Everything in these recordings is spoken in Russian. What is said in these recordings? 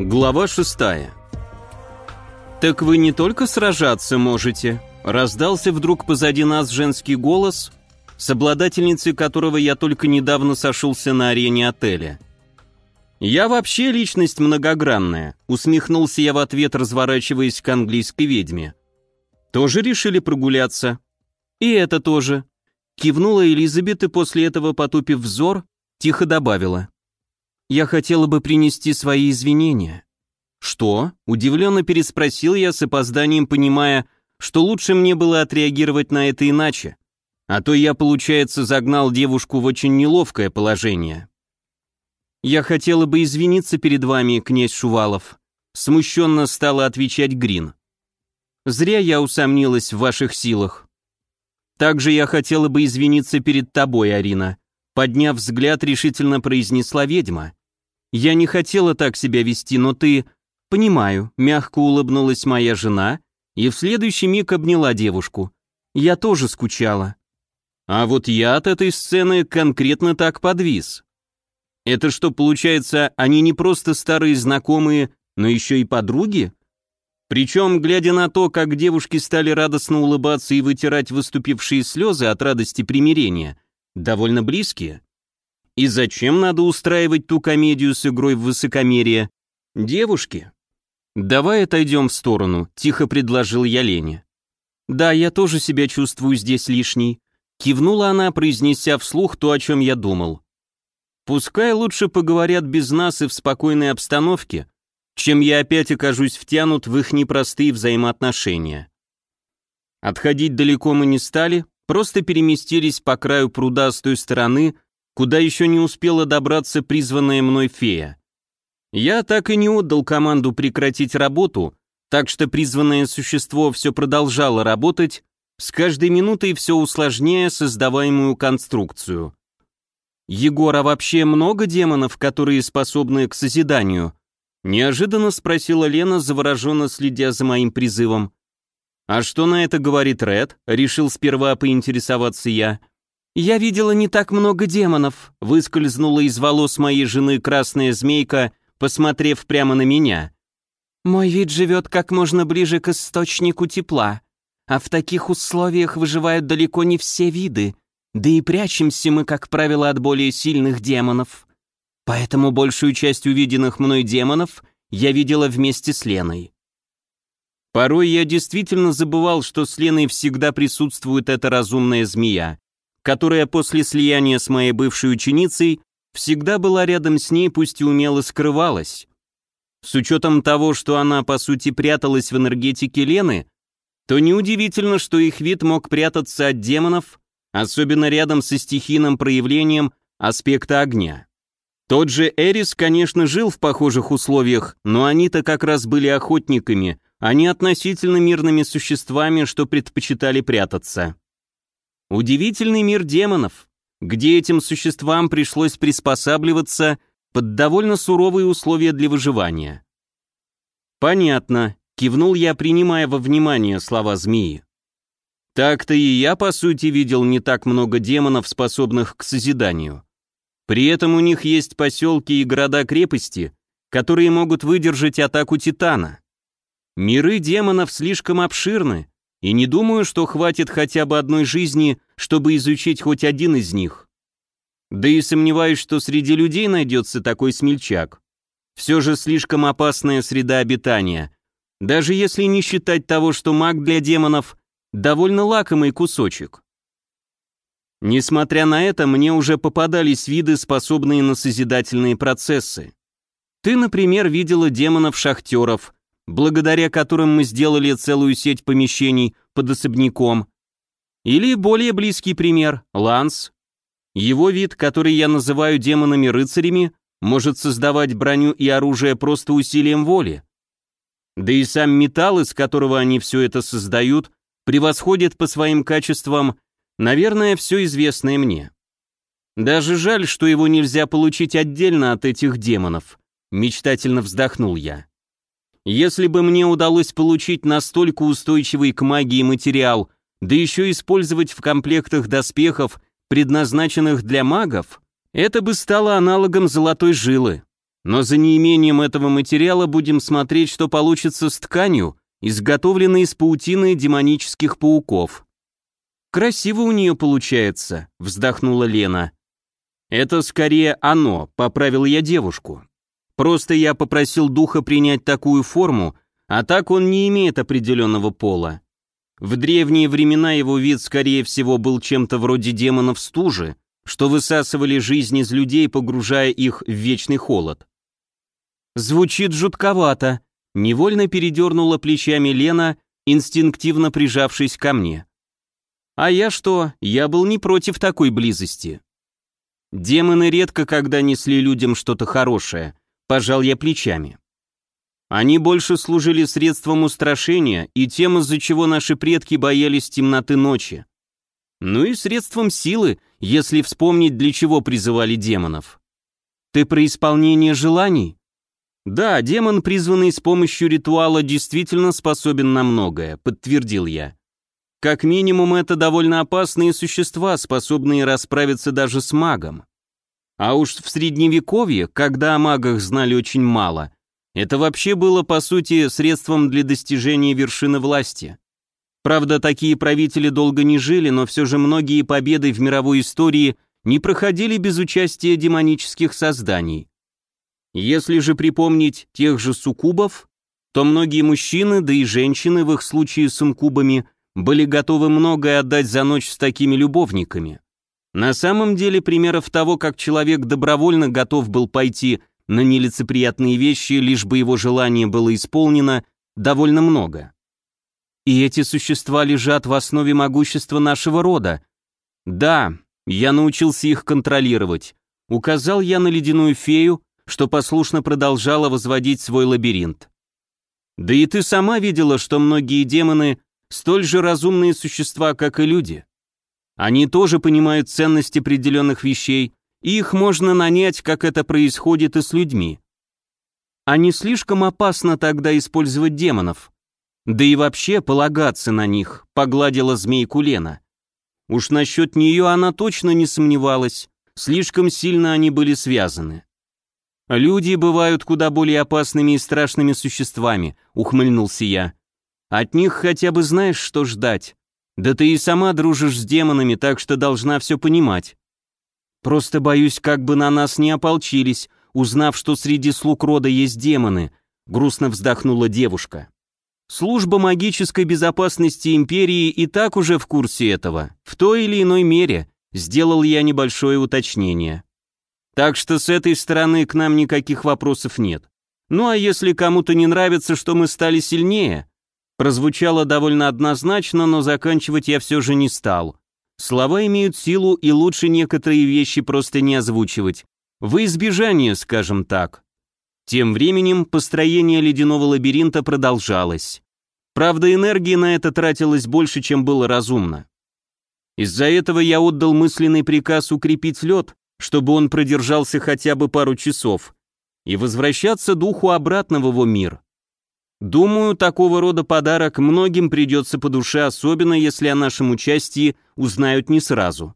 Глава шестая. «Так вы не только сражаться можете», — раздался вдруг позади нас женский голос, с обладательницей которого я только недавно сошелся на арене отеля. «Я вообще личность многогранная», — усмехнулся я в ответ, разворачиваясь к английской ведьме. «Тоже решили прогуляться?» «И это тоже», — кивнула Элизабет и после этого, потупив взор, тихо добавила. Я хотела бы принести свои извинения». «Что?» – удивленно переспросил я с опозданием, понимая, что лучше мне было отреагировать на это иначе. А то я, получается, загнал девушку в очень неловкое положение. «Я хотела бы извиниться перед вами, князь Шувалов», – смущенно стала отвечать Грин. «Зря я усомнилась в ваших силах. Также я хотела бы извиниться перед тобой, Арина», – подняв взгляд, решительно произнесла ведьма. Я не хотела так себя вести, но ты... Понимаю, мягко улыбнулась моя жена и в следующий миг обняла девушку. Я тоже скучала. А вот я от этой сцены конкретно так подвис. Это что, получается, они не просто старые знакомые, но еще и подруги? Причем, глядя на то, как девушки стали радостно улыбаться и вытирать выступившие слезы от радости примирения, довольно близкие. И зачем надо устраивать ту комедию с игрой в высокомерие? Девушки? Давай отойдем в сторону, тихо предложил я Лене. Да, я тоже себя чувствую здесь лишней. Кивнула она, произнеся вслух то, о чем я думал. Пускай лучше поговорят без нас и в спокойной обстановке, чем я опять окажусь втянут в их непростые взаимоотношения. Отходить далеко мы не стали, просто переместились по краю пруда с той стороны, куда еще не успела добраться призванная мной фея. Я так и не отдал команду прекратить работу, так что призванное существо все продолжало работать, с каждой минутой все усложняя создаваемую конструкцию. «Егора вообще много демонов, которые способны к созиданию?» Неожиданно спросила Лена, завороженно следя за моим призывом. «А что на это говорит Ред?» Решил сперва поинтересоваться я. «Я видела не так много демонов», — выскользнула из волос моей жены красная змейка, посмотрев прямо на меня. «Мой вид живет как можно ближе к источнику тепла, а в таких условиях выживают далеко не все виды, да и прячемся мы, как правило, от более сильных демонов. Поэтому большую часть увиденных мной демонов я видела вместе с Леной». Порой я действительно забывал, что с Леной всегда присутствует эта разумная змея, которая после слияния с моей бывшей ученицей всегда была рядом с ней, пусть и умело скрывалась. С учетом того, что она, по сути, пряталась в энергетике Лены, то неудивительно, что их вид мог прятаться от демонов, особенно рядом со стихийным проявлением аспекта огня. Тот же Эрис, конечно, жил в похожих условиях, но они-то как раз были охотниками, а не относительно мирными существами, что предпочитали прятаться. Удивительный мир демонов, где этим существам пришлось приспосабливаться под довольно суровые условия для выживания. «Понятно», — кивнул я, принимая во внимание слова змеи. Так-то и я, по сути, видел не так много демонов, способных к созиданию. При этом у них есть поселки и города-крепости, которые могут выдержать атаку Титана. Миры демонов слишком обширны, и не думаю, что хватит хотя бы одной жизни, чтобы изучить хоть один из них. Да и сомневаюсь, что среди людей найдется такой смельчак. Все же слишком опасная среда обитания. Даже если не считать того, что маг для демонов – довольно лакомый кусочек. Несмотря на это, мне уже попадались виды, способные на созидательные процессы. Ты, например, видела демонов-шахтеров – благодаря которым мы сделали целую сеть помещений под особняком. Или более близкий пример – Ланс. Его вид, который я называю демонами-рыцарями, может создавать броню и оружие просто усилием воли. Да и сам металл, из которого они все это создают, превосходит по своим качествам, наверное, все известное мне. Даже жаль, что его нельзя получить отдельно от этих демонов, мечтательно вздохнул я. Если бы мне удалось получить настолько устойчивый к магии материал, да еще использовать в комплектах доспехов, предназначенных для магов, это бы стало аналогом золотой жилы. Но за неимением этого материала будем смотреть, что получится с тканью, изготовленной из паутины демонических пауков. «Красиво у нее получается», — вздохнула Лена. «Это скорее оно», — поправил я девушку. «Просто я попросил духа принять такую форму, а так он не имеет определенного пола. В древние времена его вид, скорее всего, был чем-то вроде демонов стужи, что высасывали жизнь из людей, погружая их в вечный холод. Звучит жутковато. Невольно передернула плечами Лена, инстинктивно прижавшись ко мне. А я что? Я был не против такой близости. Демоны редко когда несли людям что-то хорошее, пожал я плечами. Они больше служили средством устрашения и тем, из-за чего наши предки боялись темноты ночи. Ну и средством силы, если вспомнить, для чего призывали демонов. Ты про исполнение желаний? «Да, демон, призванный с помощью ритуала, действительно способен на многое», — подтвердил я. «Как минимум, это довольно опасные существа, способные расправиться даже с магом. А уж в Средневековье, когда о магах знали очень мало, это вообще было, по сути, средством для достижения вершины власти. Правда, такие правители долго не жили, но все же многие победы в мировой истории не проходили без участия демонических созданий. Если же припомнить тех же суккубов, то многие мужчины, да и женщины в их случае с инкубами, были готовы многое отдать за ночь с такими любовниками. На самом деле примеров того, как человек добровольно готов был пойти на нелицеприятные вещи, лишь бы его желание было исполнено, довольно много. И эти существа лежат в основе могущества нашего рода. Да, я научился их контролировать. Указал я на ледяную фею, что послушно продолжала возводить свой лабиринт. Да и ты сама видела, что многие демоны столь же разумные существа, как и люди. Они тоже понимают ценность определенных вещей, и их можно нанять, как это происходит и с людьми. А не слишком опасно тогда использовать демонов? Да и вообще полагаться на них, погладила змейку Лена. Уж насчет нее она точно не сомневалась, слишком сильно они были связаны. «Люди бывают куда более опасными и страшными существами», — ухмыльнулся я. «От них хотя бы знаешь, что ждать. Да ты и сама дружишь с демонами, так что должна все понимать. Просто боюсь, как бы на нас не ополчились, узнав, что среди слуг рода есть демоны», — грустно вздохнула девушка. «Служба магической безопасности империи и так уже в курсе этого, в той или иной мере», — сделал я небольшое уточнение. Так что с этой стороны к нам никаких вопросов нет. Ну а если кому-то не нравится, что мы стали сильнее, прозвучало довольно однозначно, но заканчивать я все же не стал. Слова имеют силу, и лучше некоторые вещи просто не озвучивать. Во избежание, скажем так. Тем временем построение ледяного лабиринта продолжалось. Правда, энергии на это тратилось больше, чем было разумно. Из-за этого я отдал мысленный приказ укрепить лед, чтобы он продержался хотя бы пару часов, и возвращаться духу обратно в его мир. Думаю, такого рода подарок многим придется по душе, особенно если о нашем участии узнают не сразу.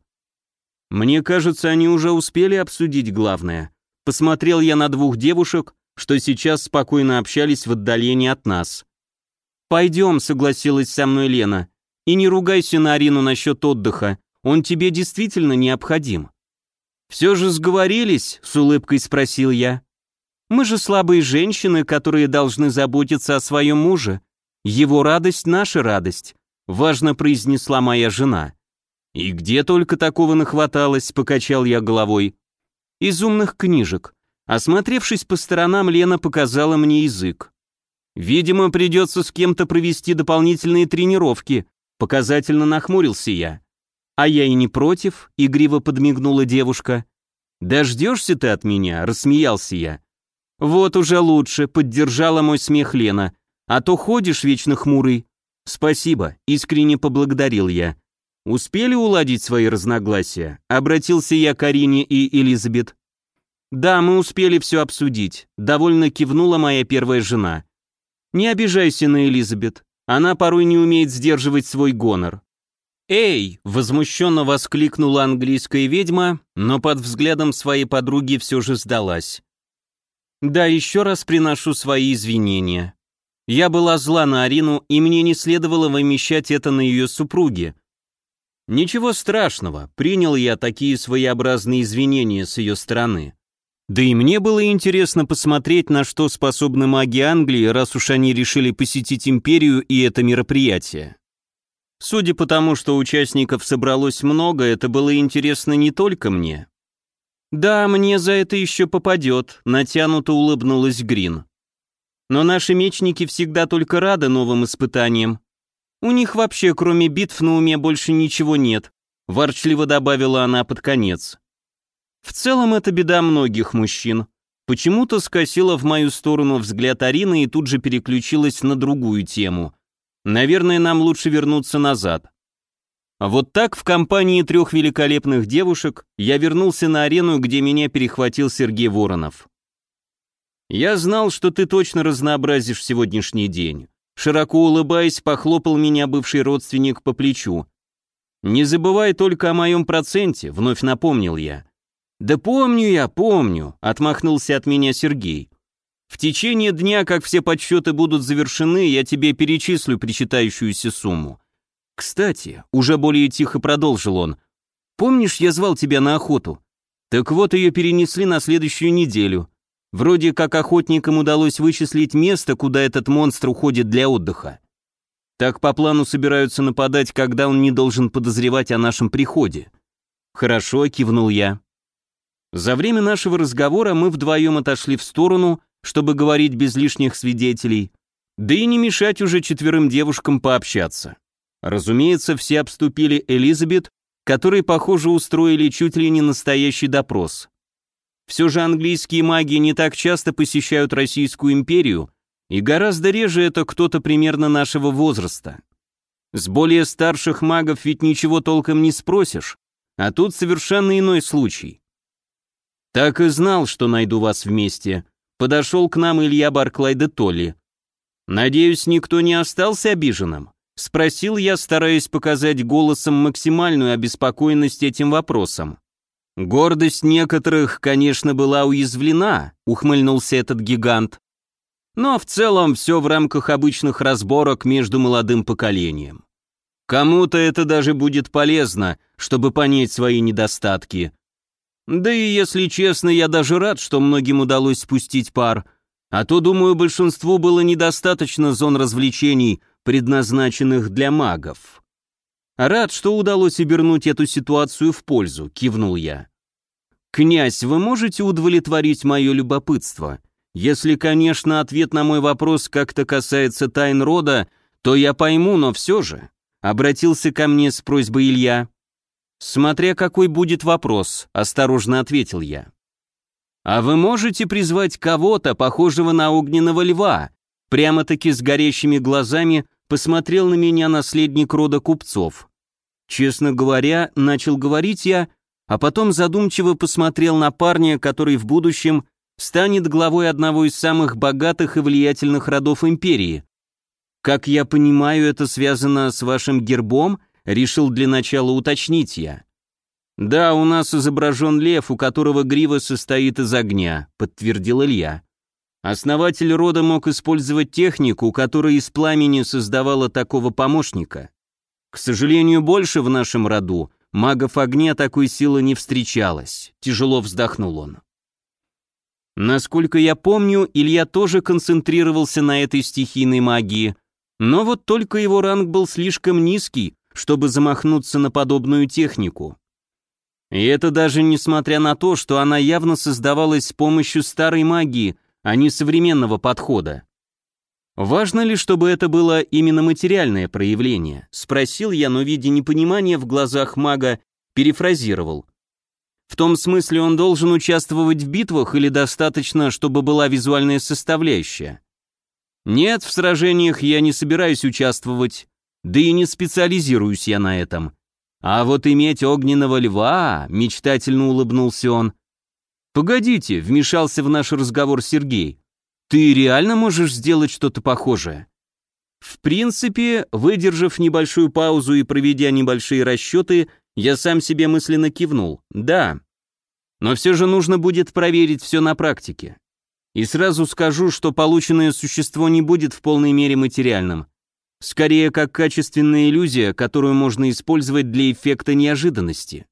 Мне кажется, они уже успели обсудить главное. Посмотрел я на двух девушек, что сейчас спокойно общались в отдалении от нас. «Пойдем», — согласилась со мной Лена, — «и не ругайся на Арину насчет отдыха, он тебе действительно необходим». «Все же сговорились?» — с улыбкой спросил я. «Мы же слабые женщины, которые должны заботиться о своем муже. Его радость — наша радость», — важно произнесла моя жена. «И где только такого нахваталось?» — покачал я головой. «Из умных книжек». Осмотревшись по сторонам, Лена показала мне язык. «Видимо, придется с кем-то провести дополнительные тренировки», — показательно нахмурился я. «А я и не против», — игриво подмигнула девушка. «Дождешься ты от меня?» — рассмеялся я. «Вот уже лучше», — поддержала мой смех Лена. «А то ходишь вечно хмурый». «Спасибо», — искренне поблагодарил я. «Успели уладить свои разногласия?» — обратился я к Арине и Элизабет. «Да, мы успели все обсудить», — довольно кивнула моя первая жена. «Не обижайся на Элизабет, она порой не умеет сдерживать свой гонор. «Эй!» — возмущенно воскликнула английская ведьма, но под взглядом своей подруги все же сдалась. Да, еще раз приношу свои извинения. Я была зла на Арину, и мне не следовало вымещать это на ее супруге. Ничего страшного, принял я такие своеобразные извинения с ее стороны. Да и мне было интересно посмотреть, на что способны маги Англии, раз уж они решили посетить империю и это мероприятие. Судя по тому, что участников собралось много, это было интересно не только мне. «Да, мне за это еще попадет», — натянуто улыбнулась Грин. «Но наши мечники всегда только рады новым испытаниям. У них вообще, кроме битв на уме, больше ничего нет», — ворчливо добавила она под конец. В целом это беда многих мужчин. Почему-то скосила в мою сторону взгляд Арины и тут же переключилась на другую тему. Наверное, нам лучше вернуться назад. Вот так в компании трех великолепных девушек я вернулся на арену, где меня перехватил Сергей Воронов. «Я знал, что ты точно разнообразишь сегодняшний день». Широко улыбаясь, похлопал меня бывший родственник по плечу. «Не забывай только о моем проценте», — вновь напомнил я. «Да помню я, помню», — отмахнулся от меня Сергей. В течение дня, как все подсчеты будут завершены, я тебе перечислю причитающуюся сумму. Кстати, уже более тихо продолжил он. Помнишь, я звал тебя на охоту? Так вот, ее перенесли на следующую неделю. Вроде как охотникам удалось вычислить место, куда этот монстр уходит для отдыха. Так по плану собираются нападать, когда он не должен подозревать о нашем приходе. Хорошо, кивнул я. За время нашего разговора мы вдвоем отошли в сторону, чтобы говорить без лишних свидетелей, да и не мешать уже четверым девушкам пообщаться. Разумеется, все обступили Элизабет, которые, похоже, устроили чуть ли не настоящий допрос. Все же английские маги не так часто посещают Российскую империю, и гораздо реже это кто-то примерно нашего возраста. С более старших магов ведь ничего толком не спросишь, а тут совершенно иной случай. Так и знал, что найду вас вместе, подошел к нам Илья Барклай Толли. «Надеюсь, никто не остался обиженным?» — спросил я, стараясь показать голосом максимальную обеспокоенность этим вопросом. «Гордость некоторых, конечно, была уязвлена», — ухмыльнулся этот гигант. «Но в целом все в рамках обычных разборок между молодым поколением. Кому-то это даже будет полезно, чтобы понять свои недостатки, да и, если честно, я даже рад, что многим удалось спустить пар, а то, думаю, большинству было недостаточно зон развлечений, предназначенных для магов. Рад, что удалось обернуть эту ситуацию в пользу, кивнул я. «Князь, вы можете удовлетворить мое любопытство? Если, конечно, ответ на мой вопрос как-то касается тайн рода, то я пойму, но все же...» Обратился ко мне с просьбой Илья. «Смотря какой будет вопрос», — осторожно ответил я. «А вы можете призвать кого-то, похожего на огненного льва?» Прямо-таки с горящими глазами посмотрел на меня наследник рода купцов. Честно говоря, начал говорить я, а потом задумчиво посмотрел на парня, который в будущем станет главой одного из самых богатых и влиятельных родов империи. Как я понимаю, это связано с вашим гербом — решил для начала уточнить я. «Да, у нас изображен лев, у которого грива состоит из огня», — подтвердил Илья. Основатель рода мог использовать технику, которая из пламени создавала такого помощника. К сожалению, больше в нашем роду магов огня такой силы не встречалось, тяжело вздохнул он. Насколько я помню, Илья тоже концентрировался на этой стихийной магии, но вот только его ранг был слишком низкий, чтобы замахнуться на подобную технику. И это даже несмотря на то, что она явно создавалась с помощью старой магии, а не современного подхода. «Важно ли, чтобы это было именно материальное проявление?» — спросил я, но, видя непонимание в глазах мага, перефразировал. «В том смысле он должен участвовать в битвах или достаточно, чтобы была визуальная составляющая?» «Нет, в сражениях я не собираюсь участвовать, да и не специализируюсь я на этом. А вот иметь огненного льва, мечтательно улыбнулся он. Погодите, вмешался в наш разговор Сергей. Ты реально можешь сделать что-то похожее? В принципе, выдержав небольшую паузу и проведя небольшие расчеты, я сам себе мысленно кивнул. Да. Но все же нужно будет проверить все на практике. И сразу скажу, что полученное существо не будет в полной мере материальным. Скорее, как качественная иллюзия, которую можно использовать для эффекта неожиданности.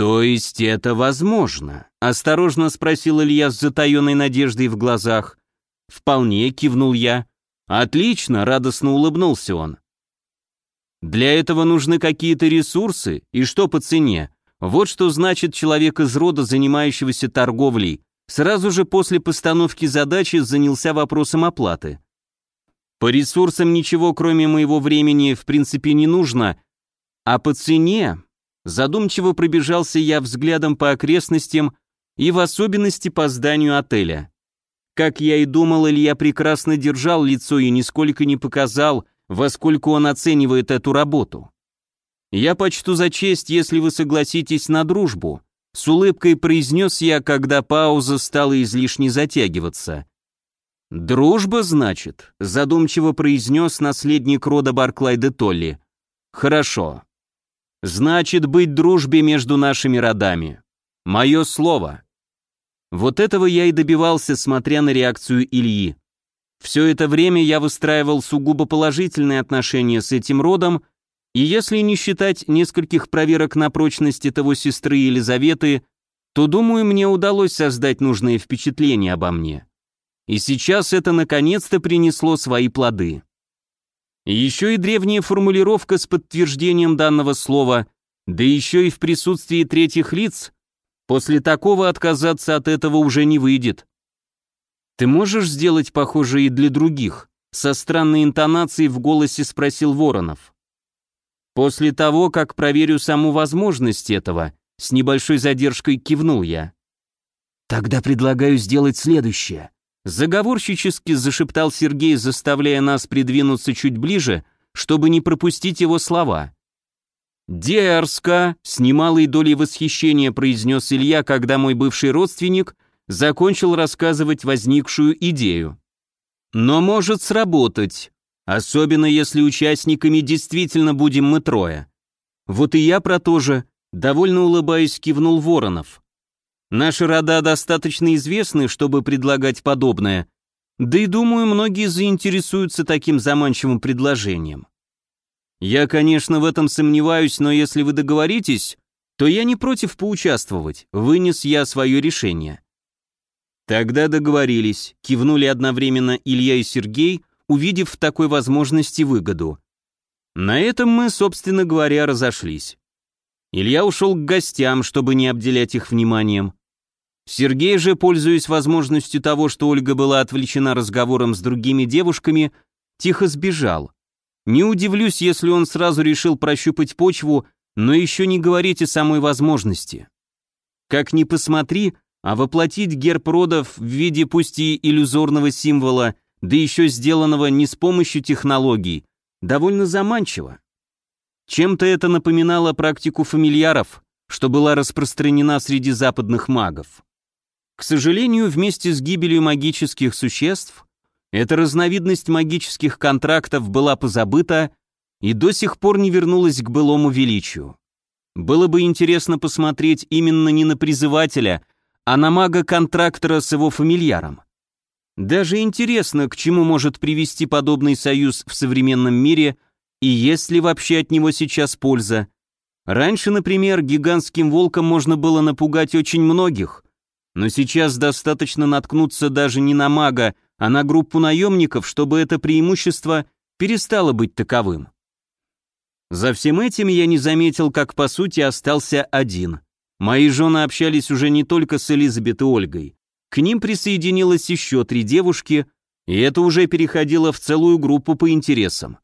«То есть это возможно?» — осторожно спросил Илья с затаенной надеждой в глазах. «Вполне», — кивнул я. «Отлично», — радостно улыбнулся он. «Для этого нужны какие-то ресурсы, и что по цене? Вот что значит человек из рода, занимающегося торговлей, Сразу же после постановки задачи занялся вопросом оплаты. По ресурсам ничего, кроме моего времени, в принципе не нужно, а по цене задумчиво пробежался я взглядом по окрестностям и в особенности по зданию отеля. Как я и думал, Илья прекрасно держал лицо и нисколько не показал, во сколько он оценивает эту работу. Я почту за честь, если вы согласитесь на дружбу, с улыбкой произнес я, когда пауза стала излишне затягиваться. «Дружба, значит?» — задумчиво произнес наследник рода Барклай де Толли. «Хорошо. Значит, быть дружбе между нашими родами. Мое слово». Вот этого я и добивался, смотря на реакцию Ильи. Все это время я выстраивал сугубо положительные отношения с этим родом и если не считать нескольких проверок на прочность того сестры Елизаветы, то, думаю, мне удалось создать нужное впечатление обо мне. И сейчас это наконец-то принесло свои плоды. Еще и древняя формулировка с подтверждением данного слова, да еще и в присутствии третьих лиц, после такого отказаться от этого уже не выйдет. «Ты можешь сделать похожее и для других?» Со странной интонацией в голосе спросил Воронов. После того, как проверю саму возможность этого, с небольшой задержкой кивнул я. Тогда предлагаю сделать следующее. Заговорщически зашептал Сергей, заставляя нас придвинуться чуть ближе, чтобы не пропустить его слова. «Дерзко!» — с немалой долей восхищения произнес Илья, когда мой бывший родственник закончил рассказывать возникшую идею. «Но может сработать. Особенно если участниками действительно будем мы трое. Вот и я про то же, довольно улыбаясь, кивнул Воронов. Наши рода достаточно известны, чтобы предлагать подобное, да и думаю, многие заинтересуются таким заманчивым предложением. Я, конечно, в этом сомневаюсь, но если вы договоритесь, то я не против поучаствовать, вынес я свое решение. Тогда договорились, кивнули одновременно Илья и Сергей, увидев в такой возможности выгоду. На этом мы, собственно говоря, разошлись. Илья ушел к гостям, чтобы не обделять их вниманием. Сергей же, пользуясь возможностью того, что Ольга была отвлечена разговором с другими девушками, тихо сбежал. Не удивлюсь, если он сразу решил прощупать почву, но еще не говорить о самой возможности. Как ни посмотри, а воплотить герб родов в виде пусть и иллюзорного символа да еще сделанного не с помощью технологий, довольно заманчиво. Чем-то это напоминало практику фамильяров, что была распространена среди западных магов. К сожалению, вместе с гибелью магических существ, эта разновидность магических контрактов была позабыта и до сих пор не вернулась к былому величию. Было бы интересно посмотреть именно не на призывателя, а на мага-контрактора с его фамильяром. Даже интересно, к чему может привести подобный союз в современном мире и есть ли вообще от него сейчас польза. Раньше, например, гигантским волком можно было напугать очень многих, но сейчас достаточно наткнуться даже не на мага, а на группу наемников, чтобы это преимущество перестало быть таковым. За всем этим я не заметил, как по сути остался один. Мои жены общались уже не только с Элизабет и Ольгой. К ним присоединилось еще три девушки, и это уже переходило в целую группу по интересам.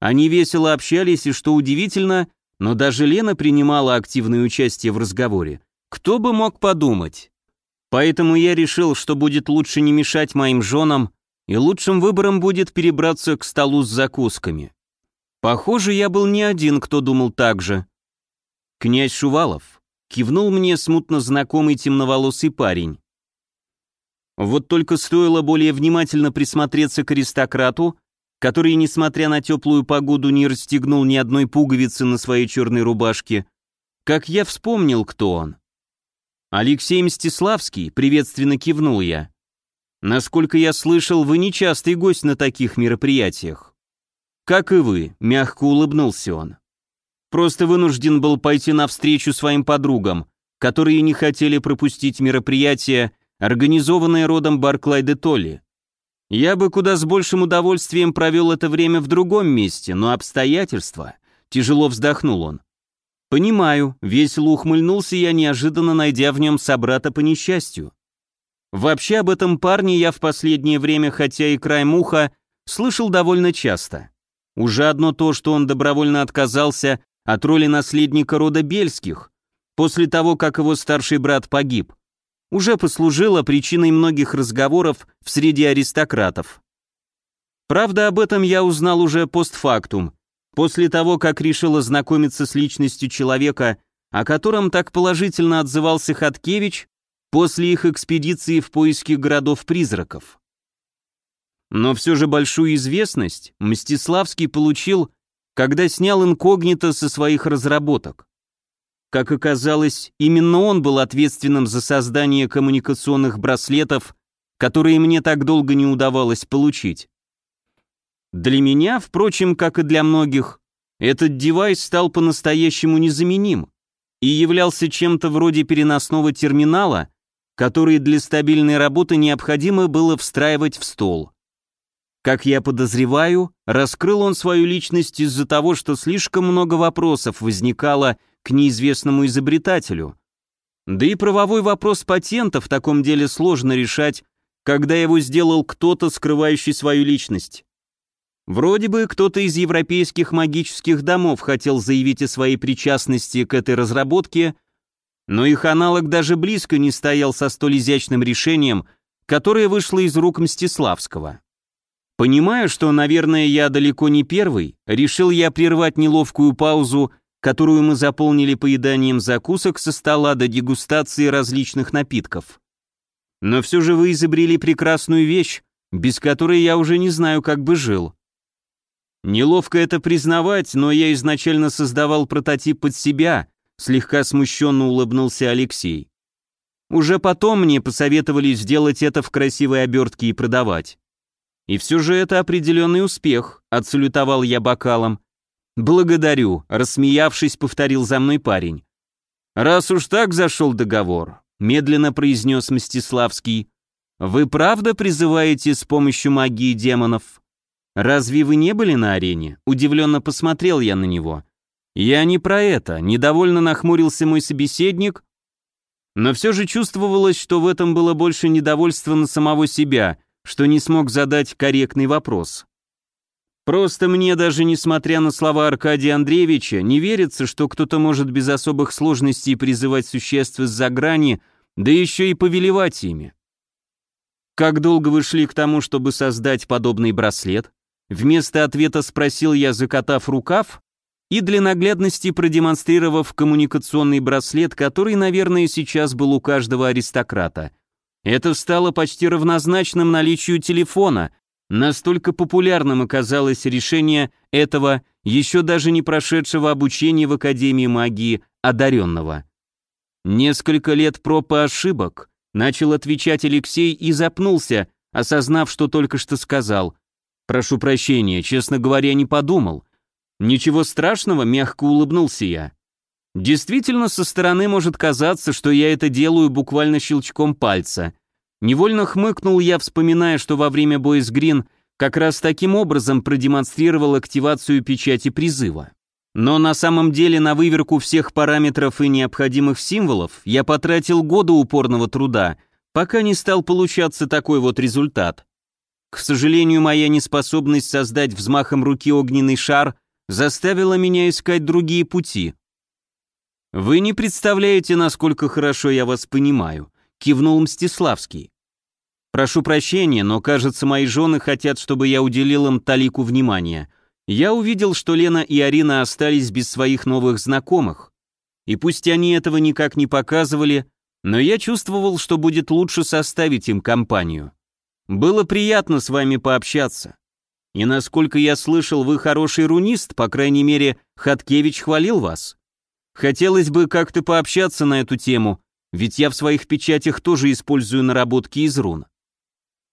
Они весело общались, и что удивительно, но даже Лена принимала активное участие в разговоре. Кто бы мог подумать? Поэтому я решил, что будет лучше не мешать моим женам, и лучшим выбором будет перебраться к столу с закусками. Похоже, я был не один, кто думал так же. Князь Шувалов кивнул мне смутно знакомый темноволосый парень. Вот только стоило более внимательно присмотреться к аристократу, который, несмотря на теплую погоду, не расстегнул ни одной пуговицы на своей черной рубашке, как я вспомнил, кто он. «Алексей Мстиславский», — приветственно кивнул я. «Насколько я слышал, вы нечастый гость на таких мероприятиях». «Как и вы», — мягко улыбнулся он. «Просто вынужден был пойти навстречу своим подругам, которые не хотели пропустить мероприятие, организованное родом Барклай де Толли. Я бы куда с большим удовольствием провел это время в другом месте, но обстоятельства...» Тяжело вздохнул он. «Понимаю», — весело ухмыльнулся я, неожиданно найдя в нем собрата по несчастью. Вообще об этом парне я в последнее время, хотя и край муха, слышал довольно часто. Уже одно то, что он добровольно отказался от роли наследника рода Бельских, после того, как его старший брат погиб, уже послужило причиной многих разговоров в среде аристократов. Правда, об этом я узнал уже постфактум, После того, как решил ознакомиться с личностью человека, о котором так положительно отзывался Хаткевич после их экспедиции в поиске городов-призраков. Но все же большую известность Мстиславский получил, когда снял инкогнито со своих разработок. Как оказалось, именно он был ответственным за создание коммуникационных браслетов, которые мне так долго не удавалось получить. Для меня, впрочем, как и для многих, этот девайс стал по-настоящему незаменим и являлся чем-то вроде переносного терминала, который для стабильной работы необходимо было встраивать в стол. Как я подозреваю, раскрыл он свою личность из-за того, что слишком много вопросов возникало к неизвестному изобретателю. Да и правовой вопрос патента в таком деле сложно решать, когда его сделал кто-то, скрывающий свою личность. Вроде бы кто-то из европейских магических домов хотел заявить о своей причастности к этой разработке, но их аналог даже близко не стоял со столь изящным решением, которое вышло из рук Мстиславского. Понимая, что, наверное, я далеко не первый, решил я прервать неловкую паузу, которую мы заполнили поеданием закусок со стола до дегустации различных напитков. Но все же вы изобрели прекрасную вещь, без которой я уже не знаю, как бы жил. Неловко это признавать, но я изначально создавал прототип под себя, слегка смущенно улыбнулся Алексей. Уже потом мне посоветовали сделать это в красивой обертке и продавать. И все же это определенный успех, отсалютовал я бокалом. Благодарю, рассмеявшись, повторил за мной парень. Раз уж так зашел договор, медленно произнес Мстиславский, вы правда призываете с помощью магии демонов? «Разве вы не были на арене?» Удивленно посмотрел я на него. «Я не про это», — недовольно нахмурился мой собеседник, но все же чувствовалось, что в этом было больше недовольства на самого себя, что не смог задать корректный вопрос. Просто мне даже несмотря на слова Аркадия Андреевича, не верится, что кто-то может без особых сложностей призывать существ из-за грани, да еще и повелевать ими. Как долго вы шли к тому, чтобы создать подобный браслет? Вместо ответа спросил я, закатав рукав и для наглядности продемонстрировав коммуникационный браслет, который, наверное, сейчас был у каждого аристократа. Это стало почти равнозначным наличию телефона, настолько популярным оказалось решение этого, еще даже не прошедшего обучение в Академии магии, одаренного. Несколько лет проб и ошибок, начал отвечать Алексей и запнулся, осознав, что только что сказал. Прошу прощения, честно говоря, не подумал. Ничего страшного, мягко улыбнулся я. Действительно, со стороны может казаться, что я это делаю буквально щелчком пальца. Невольно хмыкнул я, вспоминая, что во время боя с Грин как раз таким образом продемонстрировал активацию печати призыва. Но на самом деле на выверку всех параметров и необходимых символов я потратил годы упорного труда, пока не стал получаться такой вот результат. К сожалению, моя неспособность создать взмахом руки огненный шар заставила меня искать другие пути. «Вы не представляете, насколько хорошо я вас понимаю», — кивнул Мстиславский. «Прошу прощения, но, кажется, мои жены хотят, чтобы я уделил им талику внимания. Я увидел, что Лена и Арина остались без своих новых знакомых. И пусть они этого никак не показывали, но я чувствовал, что будет лучше составить им компанию. Было приятно с вами пообщаться. И насколько я слышал, вы хороший рунист, по крайней мере, Хаткевич хвалил вас. Хотелось бы как-то пообщаться на эту тему, ведь я в своих печатях тоже использую наработки из рун.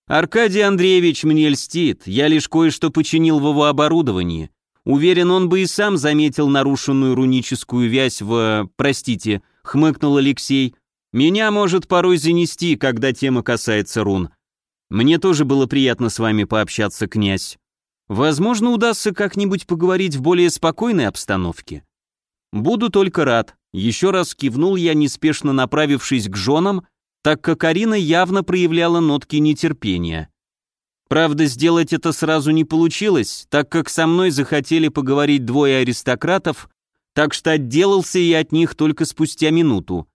Аркадий Андреевич мне льстит, я лишь кое-что починил в его оборудовании. Уверен, он бы и сам заметил нарушенную руническую вязь в... Простите, хмыкнул Алексей. Меня может порой занести, когда тема касается рун. Мне тоже было приятно с вами пообщаться, князь. Возможно, удастся как-нибудь поговорить в более спокойной обстановке. Буду только рад. Еще раз кивнул я, неспешно направившись к женам, так как Арина явно проявляла нотки нетерпения. Правда, сделать это сразу не получилось, так как со мной захотели поговорить двое аристократов, так что отделался я от них только спустя минуту.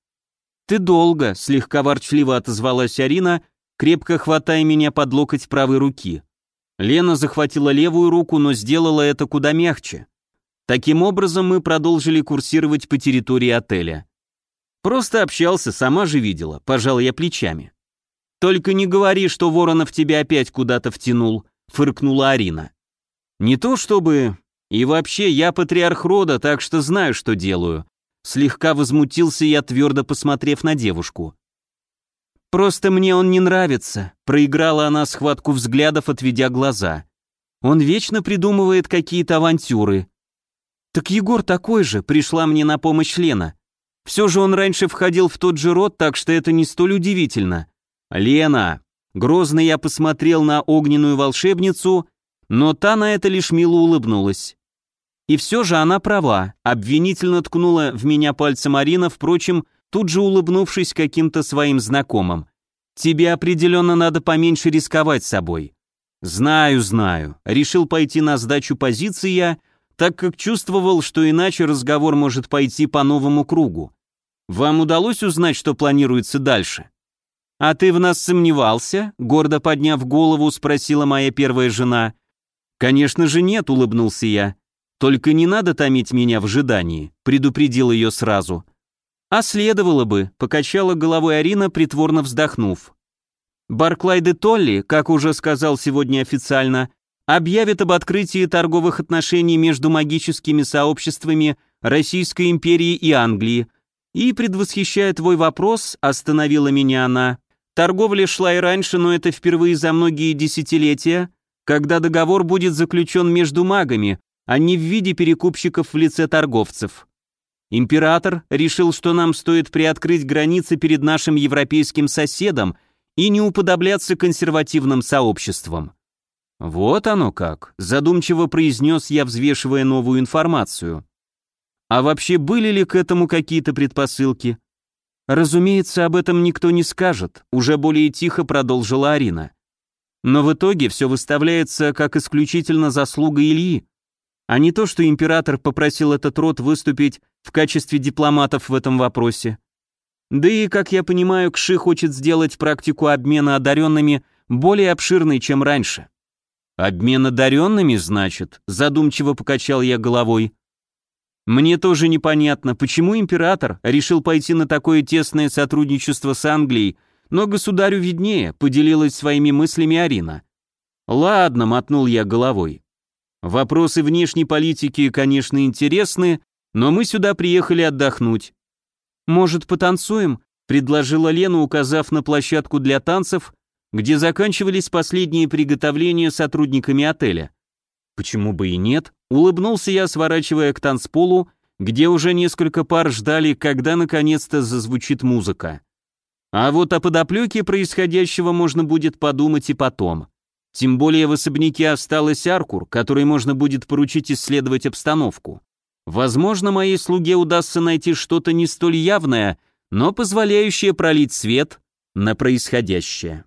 «Ты долго», — слегка ворчливо отозвалась Арина, крепко хватая меня под локоть правой руки. Лена захватила левую руку, но сделала это куда мягче. Таким образом, мы продолжили курсировать по территории отеля. Просто общался, сама же видела, пожал я плечами. «Только не говори, что Воронов тебя опять куда-то втянул», — фыркнула Арина. «Не то чтобы... И вообще, я патриарх рода, так что знаю, что делаю». Слегка возмутился я, твердо посмотрев на девушку. «Просто мне он не нравится», — проиграла она схватку взглядов, отведя глаза. «Он вечно придумывает какие-то авантюры». «Так Егор такой же», — пришла мне на помощь Лена. Все же он раньше входил в тот же род, так что это не столь удивительно. «Лена!» Грозно я посмотрел на огненную волшебницу, но та на это лишь мило улыбнулась. И все же она права, обвинительно ткнула в меня пальцем Арина, впрочем, тут же улыбнувшись каким-то своим знакомым. «Тебе определенно надо поменьше рисковать собой». «Знаю, знаю». Решил пойти на сдачу позиции я, так как чувствовал, что иначе разговор может пойти по новому кругу. Вам удалось узнать, что планируется дальше? А ты в нас сомневался? Гордо подняв голову, спросила моя первая жена. Конечно же нет, улыбнулся я. Только не надо томить меня в ожидании, предупредил ее сразу. А следовало бы, покачала головой Арина, притворно вздохнув. Барклай де Толли, как уже сказал сегодня официально, объявит об открытии торговых отношений между магическими сообществами Российской империи и Англии, и, предвосхищая твой вопрос, остановила меня она, торговля шла и раньше, но это впервые за многие десятилетия, когда договор будет заключен между магами, а не в виде перекупщиков в лице торговцев. Император решил, что нам стоит приоткрыть границы перед нашим европейским соседом и не уподобляться консервативным сообществам. «Вот оно как», — задумчиво произнес я, взвешивая новую информацию. «А вообще были ли к этому какие-то предпосылки?» «Разумеется, об этом никто не скажет», — уже более тихо продолжила Арина. «Но в итоге все выставляется как исключительно заслуга Ильи, а не то, что император попросил этот род выступить в качестве дипломатов в этом вопросе. Да и, как я понимаю, Кши хочет сделать практику обмена одаренными более обширной, чем раньше. «Обмен одаренными, значит?» – задумчиво покачал я головой. «Мне тоже непонятно, почему император решил пойти на такое тесное сотрудничество с Англией, но государю виднее», – поделилась своими мыслями Арина. «Ладно», – мотнул я головой. «Вопросы внешней политики, конечно, интересны, но мы сюда приехали отдохнуть». «Может, потанцуем?» – предложила Лена, указав на площадку для танцев, где заканчивались последние приготовления сотрудниками отеля. Почему бы и нет? Улыбнулся я, сворачивая к танцполу, где уже несколько пар ждали, когда наконец-то зазвучит музыка. А вот о подоплеке происходящего можно будет подумать и потом. Тем более в особняке осталась Аркур, которой можно будет поручить исследовать обстановку. Возможно, моей слуге удастся найти что-то не столь явное, но позволяющее пролить свет на происходящее.